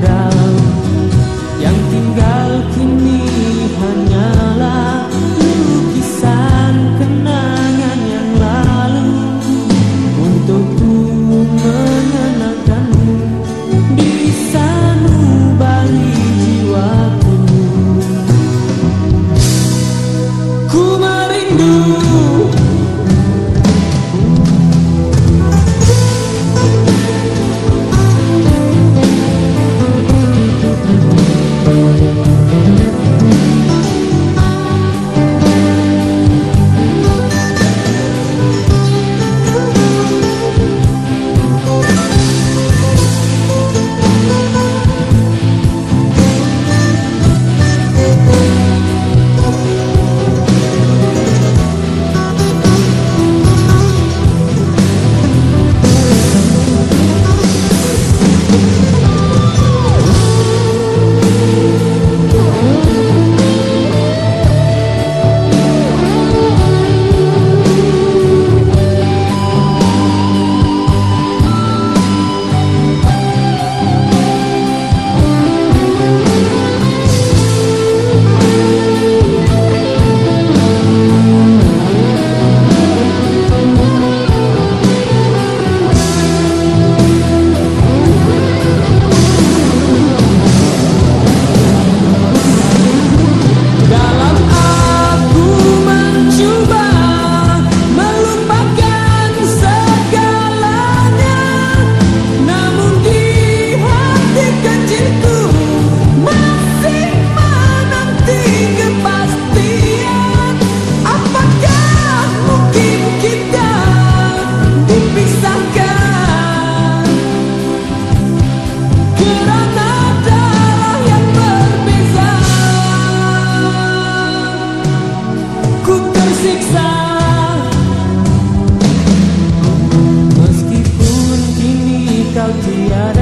down. tiada